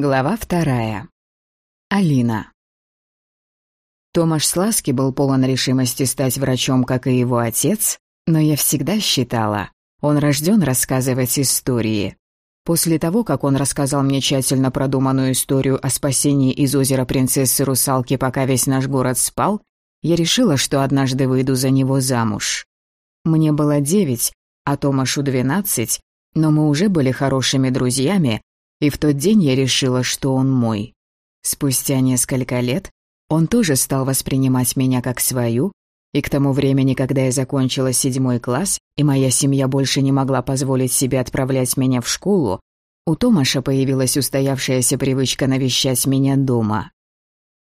Глава вторая. Алина. Томаш Сласки был полон решимости стать врачом, как и его отец, но я всегда считала, он рожден рассказывать истории. После того, как он рассказал мне тщательно продуманную историю о спасении из озера принцессы-русалки, пока весь наш город спал, я решила, что однажды выйду за него замуж. Мне было девять, а Томашу двенадцать, но мы уже были хорошими друзьями, и в тот день я решила, что он мой. Спустя несколько лет он тоже стал воспринимать меня как свою, и к тому времени, когда я закончила седьмой класс, и моя семья больше не могла позволить себе отправлять меня в школу, у Томаша появилась устоявшаяся привычка навещать меня дома.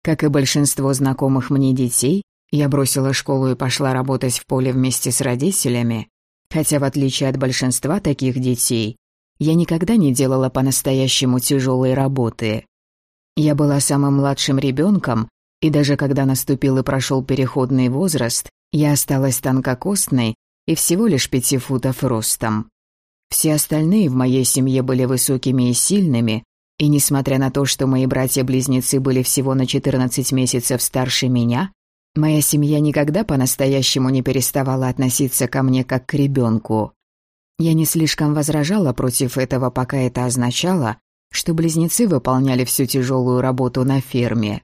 Как и большинство знакомых мне детей, я бросила школу и пошла работать в поле вместе с родителями, хотя в отличие от большинства таких детей, я никогда не делала по-настоящему тяжелой работы. Я была самым младшим ребенком, и даже когда наступил и прошел переходный возраст, я осталась тонкокостной и всего лишь пяти футов ростом. Все остальные в моей семье были высокими и сильными, и несмотря на то, что мои братья-близнецы были всего на 14 месяцев старше меня, моя семья никогда по-настоящему не переставала относиться ко мне как к ребенку. Я не слишком возражала против этого, пока это означало, что близнецы выполняли всю тяжелую работу на ферме.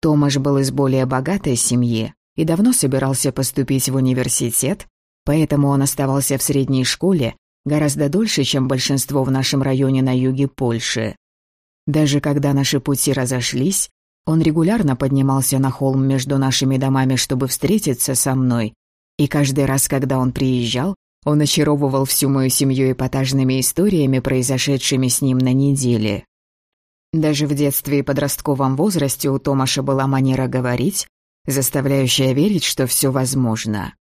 Томаш был из более богатой семьи и давно собирался поступить в университет, поэтому он оставался в средней школе гораздо дольше, чем большинство в нашем районе на юге Польши. Даже когда наши пути разошлись, он регулярно поднимался на холм между нашими домами, чтобы встретиться со мной, и каждый раз, когда он приезжал, он очаровывал всю мою семью эпатажными историями, произошедшими с ним на неделе. Даже в детстве и подростковом возрасте у Томаша была манера говорить, заставляющая верить, что все возможно.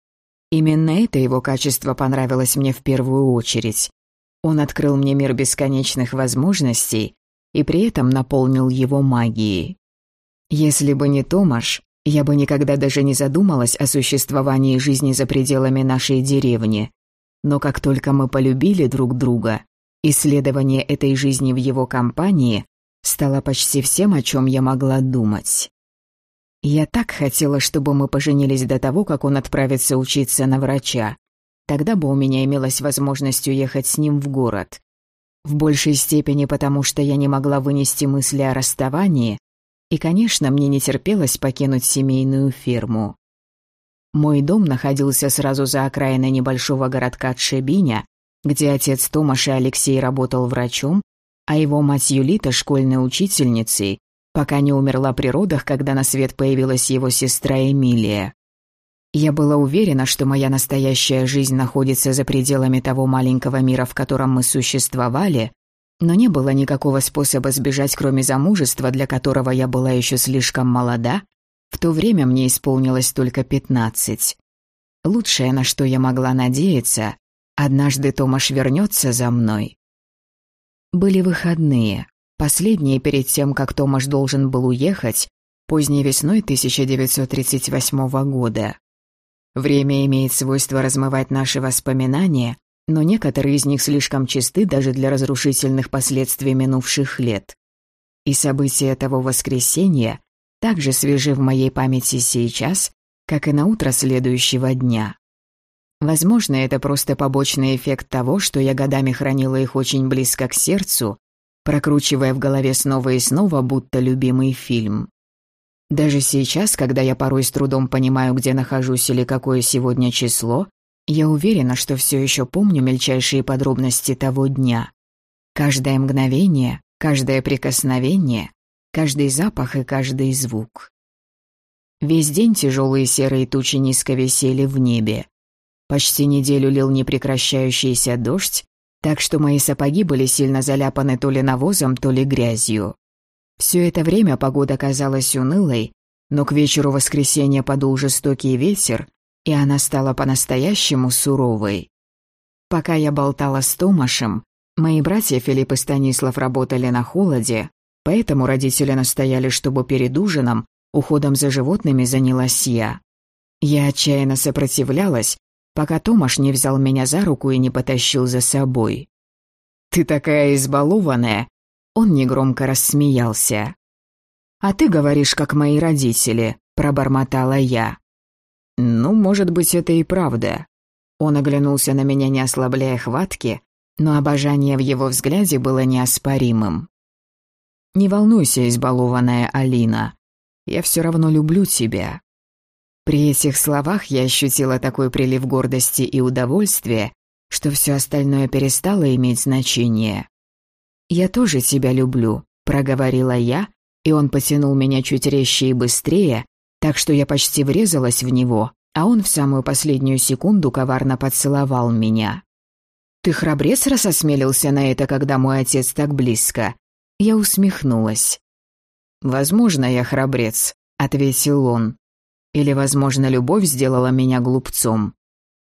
Именно это его качество понравилось мне в первую очередь. Он открыл мне мир бесконечных возможностей и при этом наполнил его магией. Если бы не Томаш, я бы никогда даже не задумалась о существовании жизни за пределами нашей деревни, но как только мы полюбили друг друга, исследование этой жизни в его компании стало почти всем, о чем я могла думать. Я так хотела, чтобы мы поженились до того, как он отправится учиться на врача. Тогда бы у меня имелась возможность уехать с ним в город. В большей степени потому, что я не могла вынести мысли о расставании, и, конечно, мне не терпелось покинуть семейную ферму. Мой дом находился сразу за окраиной небольшого городка Тшебиня, где отец Томаша Алексей работал врачом, а его мать Юлита – школьной учительницей, пока не умерла при родах, когда на свет появилась его сестра Эмилия. Я была уверена, что моя настоящая жизнь находится за пределами того маленького мира, в котором мы существовали, но не было никакого способа сбежать, кроме замужества, для которого я была еще слишком молода в то время мне исполнилось только пятнадцать. Лучшее, на что я могла надеяться, однажды Томаш вернется за мной. Были выходные, последние перед тем, как Томаш должен был уехать, поздней весной 1938 года. Время имеет свойство размывать наши воспоминания, но некоторые из них слишком чисты даже для разрушительных последствий минувших лет. И события того воскресенья так же свежи в моей памяти сейчас, как и на утро следующего дня. Возможно, это просто побочный эффект того, что я годами хранила их очень близко к сердцу, прокручивая в голове снова и снова, будто любимый фильм. Даже сейчас, когда я порой с трудом понимаю, где нахожусь или какое сегодня число, я уверена, что все еще помню мельчайшие подробности того дня. Каждое мгновение, каждое прикосновение, каждый запах и каждый звук. Весь день тяжелые серые тучи низко висели в небе. Почти неделю лил непрекращающийся дождь, так что мои сапоги были сильно заляпаны то ли навозом, то ли грязью. Все это время погода казалась унылой, но к вечеру воскресенья подул жестокий ветер, и она стала по-настоящему суровой. Пока я болтала с Томашем, мои братья Филипп и Станислав работали на холоде, Поэтому родители настояли, чтобы перед ужином уходом за животными занялась я. Я отчаянно сопротивлялась, пока Томаш не взял меня за руку и не потащил за собой. «Ты такая избалованная. Он негромко рассмеялся. «А ты говоришь, как мои родители», — пробормотала я. «Ну, может быть, это и правда». Он оглянулся на меня, не ослабляя хватки, но обожание в его взгляде было неоспоримым. «Не волнуйся, избалованная Алина. Я все равно люблю тебя». При этих словах я ощутила такой прилив гордости и удовольствия, что все остальное перестало иметь значение. «Я тоже тебя люблю», — проговорила я, и он потянул меня чуть резче и быстрее, так что я почти врезалась в него, а он в самую последнюю секунду коварно поцеловал меня. «Ты храбрец, раз осмелился на это, когда мой отец так близко?» Я усмехнулась. «Возможно, я храбрец», — ответил он. «Или, возможно, любовь сделала меня глупцом».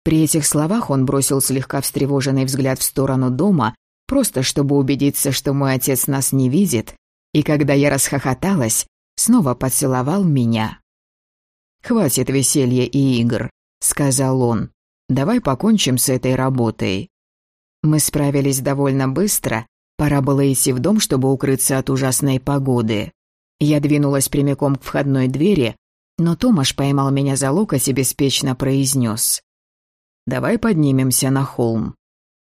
При этих словах он бросил слегка встревоженный взгляд в сторону дома, просто чтобы убедиться, что мой отец нас не видит, и когда я расхохоталась, снова поцеловал меня. «Хватит веселья и игр», — сказал он. «Давай покончим с этой работой». Мы справились довольно быстро, пора было идти в дом, чтобы укрыться от ужасной погоды. Я двинулась прямиком к входной двери, но Томаш поймал меня за локоть и беспечно произнес. «Давай поднимемся на холм».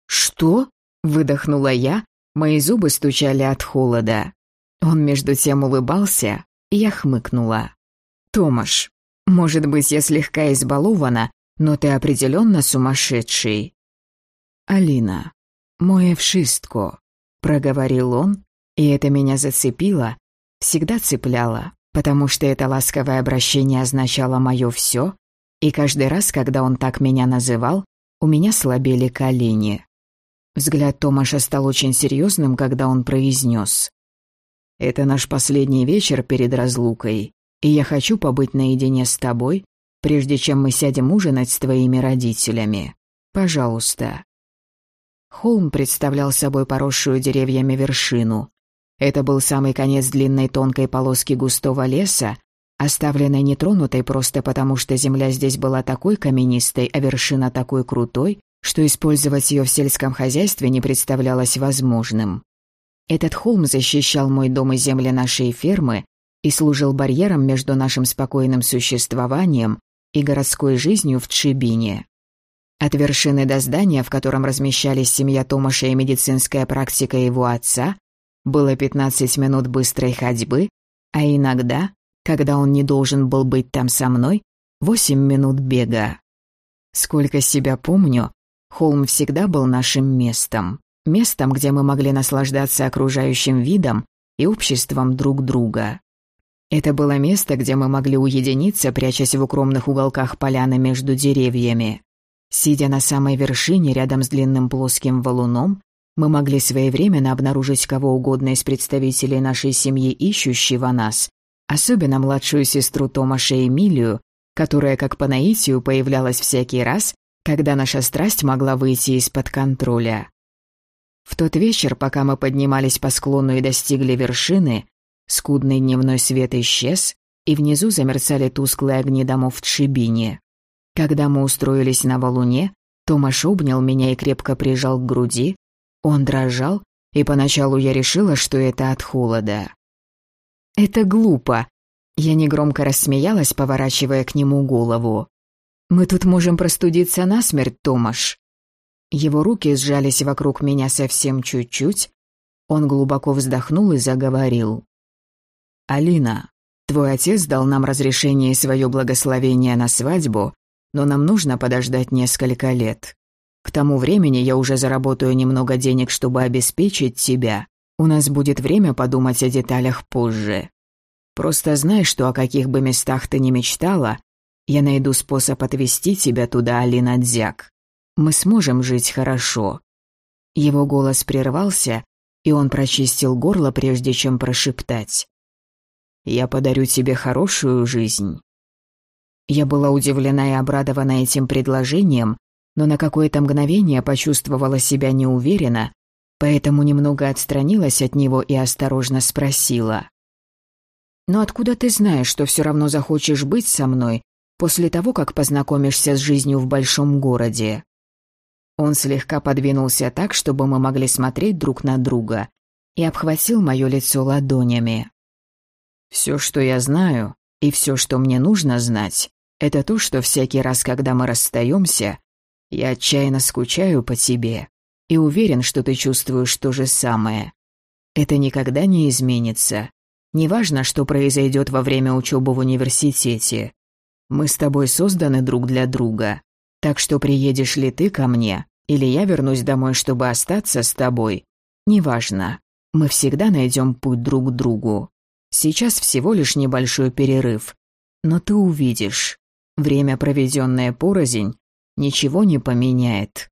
«Что?» — выдохнула я, мои зубы стучали от холода. Он между тем улыбался, и я хмыкнула. «Томаш, может быть, я слегка избалована, но ты определенно сумасшедший. «Алина, мой эвшистко», — проговорил он, и это меня зацепило, всегда цепляло, потому что это ласковое обращение означало мое все, и каждый раз, когда он так меня называл, у меня слабели колени. Взгляд Томаша стал очень серьезным, когда он произнес. «Это наш последний вечер перед разлукой, и я хочу побыть наедине с тобой, прежде чем мы сядем ужинать с твоими родителями. Пожалуйста». Холм представлял собой поросшую деревьями вершину. Это был самый конец длинной тонкой полоски густого леса, оставленной нетронутой просто потому, что земля здесь была такой каменистой, а вершина такой крутой, что использовать ее в сельском хозяйстве не представлялось возможным. Этот холм защищал мой дом и земли нашей фермы и служил барьером между нашим спокойным существованием и городской жизнью в Чибине. От вершины до здания, в котором размещались семья Томаша и медицинская практика его отца, было 15 минут быстрой ходьбы, а иногда, когда он не должен был быть там со мной, 8 минут бега. Сколько себя помню, холм всегда был нашим местом, местом, где мы могли наслаждаться окружающим видом и обществом друг друга. Это было место, где мы могли уединиться, прячась в укромных уголках поляны между деревьями. Сидя на самой вершине рядом с длинным плоским валуном, мы могли своевременно обнаружить кого угодно из представителей нашей семьи, ищущего нас, особенно младшую сестру Томаша Эмилию, которая как по наитию появлялась всякий раз, когда наша страсть могла выйти из-под контроля. В тот вечер, пока мы поднимались по склону и достигли вершины, скудный дневной свет исчез, и внизу замерцали тусклые огни домов в Тшибине. Когда мы устроились на валуне, Томаш обнял меня и крепко прижал к груди. Он дрожал, и поначалу я решила, что это от холода. «Это глупо!» Я негромко рассмеялась, поворачивая к нему голову. «Мы тут можем простудиться насмерть, Томаш!» Его руки сжались вокруг меня совсем чуть-чуть. Он глубоко вздохнул и заговорил. «Алина, твой отец дал нам разрешение и свое благословение на свадьбу, но нам нужно подождать несколько лет. К тому времени я уже заработаю немного денег, чтобы обеспечить тебя. У нас будет время подумать о деталях позже. Просто знай, что о каких бы местах ты ни мечтала, я найду способ отвезти тебя туда, Алина Дзяк. Мы сможем жить хорошо». Его голос прервался, и он прочистил горло, прежде чем прошептать. «Я подарю тебе хорошую жизнь. Я была удивлена и обрадована этим предложением, но на какое-то мгновение почувствовала себя неуверенно, поэтому немного отстранилась от него и осторожно спросила. «Но откуда ты знаешь, что все равно захочешь быть со мной после того, как познакомишься с жизнью в большом городе?» Он слегка подвинулся так, чтобы мы могли смотреть друг на друга, и обхватил мое лицо ладонями. «Все, что я знаю, и все, что мне нужно знать, это то, что всякий раз, когда мы расстаемся, я отчаянно скучаю по тебе и уверен, что ты чувствуешь то же самое. Это никогда не изменится. Неважно, что произойдет во время учебы в университете. Мы с тобой созданы друг для друга. Так что приедешь ли ты ко мне, или я вернусь домой, чтобы остаться с тобой, неважно. Мы всегда найдем путь друг к другу. Сейчас всего лишь небольшой перерыв. Но ты увидишь. Время, проведенное порознь, ничего не поменяет.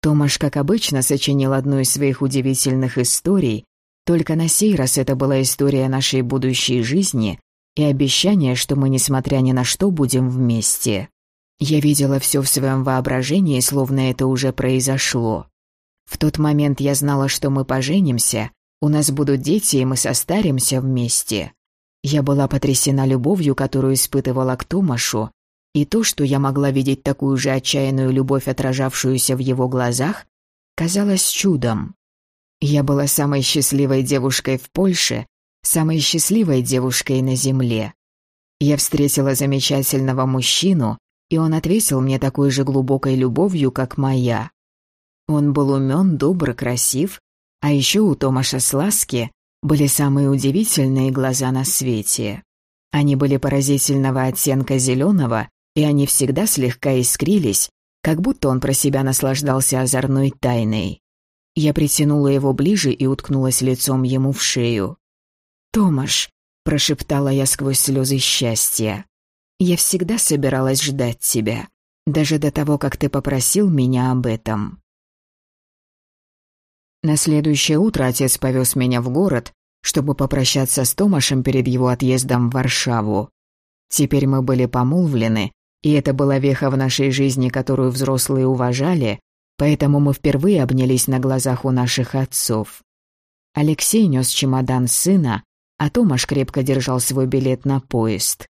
Томаш, как обычно, сочинил одну из своих удивительных историй, только на сей раз это была история нашей будущей жизни и обещание, что мы, несмотря ни на что, будем вместе. Я видела все в своем воображении, словно это уже произошло. В тот момент я знала, что мы поженимся, у нас будут дети, и мы состаримся вместе. Я была потрясена любовью, которую испытывала к Томашу, и то, что я могла видеть такую же отчаянную любовь, отражавшуюся в его глазах, казалось чудом. Я была самой счастливой девушкой в Польше, самой счастливой девушкой на земле. Я встретила замечательного мужчину, и он ответил мне такой же глубокой любовью, как моя. Он был умен, добр, красив, а еще у Томаша Сласки были самые удивительные глаза на свете. Они были поразительного оттенка зеленого и они всегда слегка искрились, как будто он про себя наслаждался озорной тайной. Я притянула его ближе и уткнулась лицом ему в шею. «Томаш», — прошептала я сквозь слезы счастья, — «я всегда собиралась ждать тебя, даже до того, как ты попросил меня об этом». На следующее утро отец повез меня в город, чтобы попрощаться с Томашем перед его отъездом в Варшаву. Теперь мы были помолвлены, и это была веха в нашей жизни, которую взрослые уважали, поэтому мы впервые обнялись на глазах у наших отцов. Алексей нес чемодан сына, а Томаш крепко держал свой билет на поезд.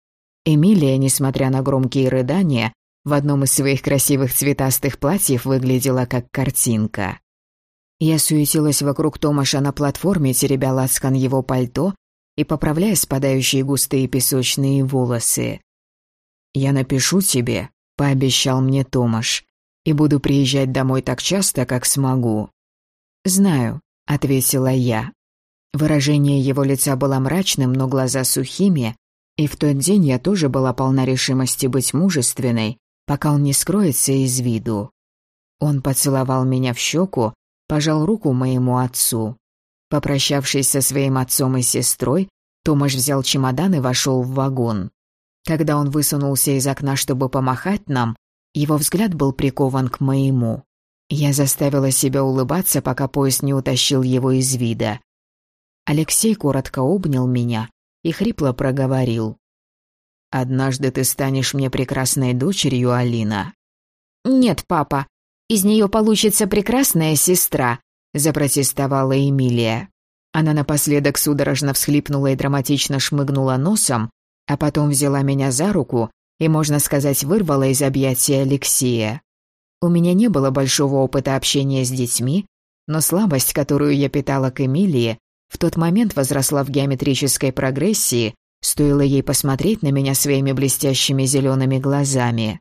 Эмилия, несмотря на громкие рыдания, в одном из своих красивых цветастых платьев выглядела как картинка. Я суетилась вокруг Томаша на платформе, теребя лацкан его пальто и поправляя спадающие густые песочные волосы. «Я напишу тебе», — пообещал мне Томаш, «и буду приезжать домой так часто, как смогу». «Знаю», — ответила я. Выражение его лица было мрачным, но глаза сухими, и в тот день я тоже была полна решимости быть мужественной, пока он не скроется из виду. Он поцеловал меня в щеку, пожал руку моему отцу. Попрощавшись со своим отцом и сестрой, Томаш взял чемодан и вошел в вагон. Когда он высунулся из окна, чтобы помахать нам, его взгляд был прикован к моему. Я заставила себя улыбаться, пока поезд не утащил его из вида. Алексей коротко обнял меня и хрипло проговорил. «Однажды ты станешь мне прекрасной дочерью, Алина». «Нет, папа, из нее получится прекрасная сестра», — запротестовала Эмилия. Она напоследок судорожно всхлипнула и драматично шмыгнула носом, а потом взяла меня за руку и, можно сказать, вырвала из объятия Алексея. У меня не было большого опыта общения с детьми, но слабость, которую я питала к Эмилии, в тот момент возросла в геометрической прогрессии, стоило ей посмотреть на меня своими блестящими зелеными глазами.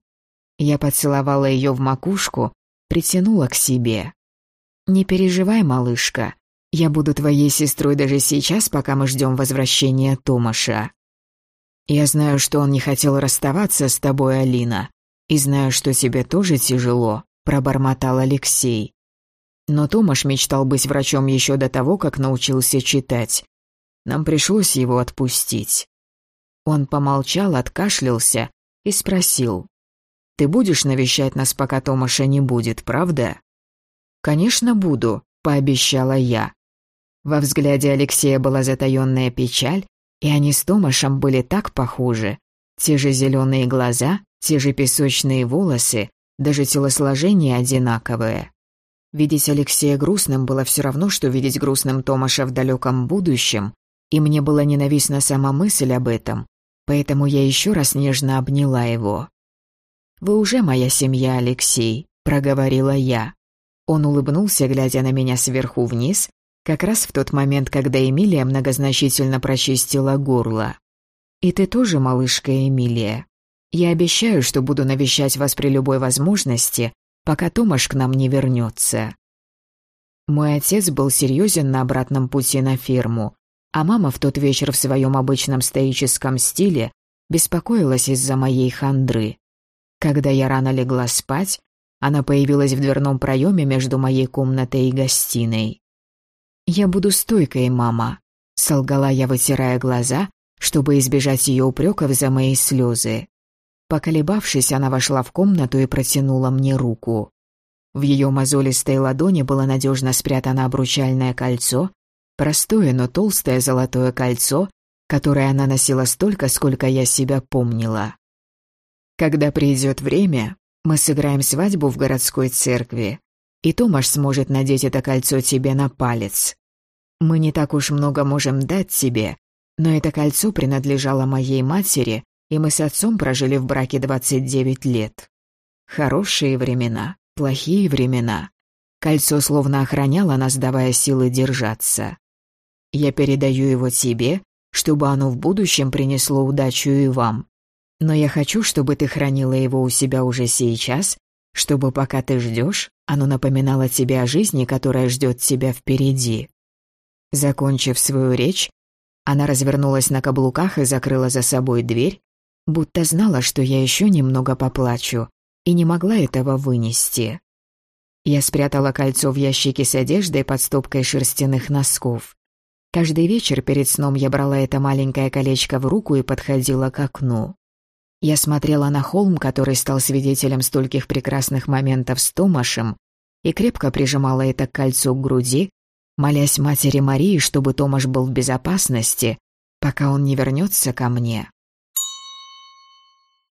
Я поцеловала ее в макушку, притянула к себе. «Не переживай, малышка, я буду твоей сестрой даже сейчас, пока мы ждем возвращения Томаша». Я знаю, что он не хотел расставаться с тобой, Алина, и знаю, что тебе тоже тяжело», — пробормотал Алексей. Но Томаш мечтал быть врачом еще до того, как научился читать. Нам пришлось его отпустить. Он помолчал, откашлялся и спросил. «Ты будешь навещать нас, пока Томаша не будет, правда?» «Конечно, буду», — пообещала я. Во взгляде Алексея была затаённая печаль, и они с Томашем были так похожи. Те же зеленые глаза, те же песочные волосы, даже телосложение одинаковое. Видеть Алексея грустным было все равно, что видеть грустным Томаша в далеком будущем, и мне была ненавистна сама мысль об этом, поэтому я еще раз нежно обняла его. «Вы уже моя семья, Алексей», — проговорила я. Он улыбнулся, глядя на меня сверху вниз, Как раз в тот момент, когда Эмилия многозначительно прочистила горло. «И ты тоже, малышка Эмилия. Я обещаю, что буду навещать вас при любой возможности, пока Томаш к нам не вернется. Мой отец был серьезен на обратном пути на ферму, а мама в тот вечер в своем обычном стоическом стиле беспокоилась из-за моей хандры. Когда я рано легла спать, она появилась в дверном проеме между моей комнатой и гостиной. «Я буду стойкой, мама», — солгала я, вытирая глаза, чтобы избежать ее упреков за мои слезы. Поколебавшись, она вошла в комнату и протянула мне руку. В ее мозолистой ладони было надежно спрятано обручальное кольцо, простое, но толстое золотое кольцо, которое она носила столько, сколько я себя помнила. Когда придет время, мы сыграем свадьбу в городской церкви, и Томаш сможет надеть это кольцо тебе на палец. Мы не так уж много можем дать тебе, но это кольцо принадлежало моей матери, и мы с отцом прожили в браке 29 лет. Хорошие времена, плохие времена. Кольцо словно охраняло нас, давая силы держаться. Я передаю его тебе, чтобы оно в будущем принесло удачу и вам. Но я хочу, чтобы ты хранила его у себя уже сейчас, чтобы пока ты ждешь, оно напоминало тебе о жизни, которая ждет тебя впереди. Закончив свою речь, она развернулась на каблуках и закрыла за собой дверь, будто знала, что я еще немного поплачу, и не могла этого вынести. Я спрятала кольцо в ящике с одеждой под стопкой шерстяных носков. Каждый вечер перед сном я брала это маленькое колечко в руку и подходила к окну. Я смотрела на холм, который стал свидетелем стольких прекрасных моментов с Томашем, и крепко прижимала это кольцо к груди, молясь матери Марии, чтобы Томаш был в безопасности, пока он не вернется ко мне.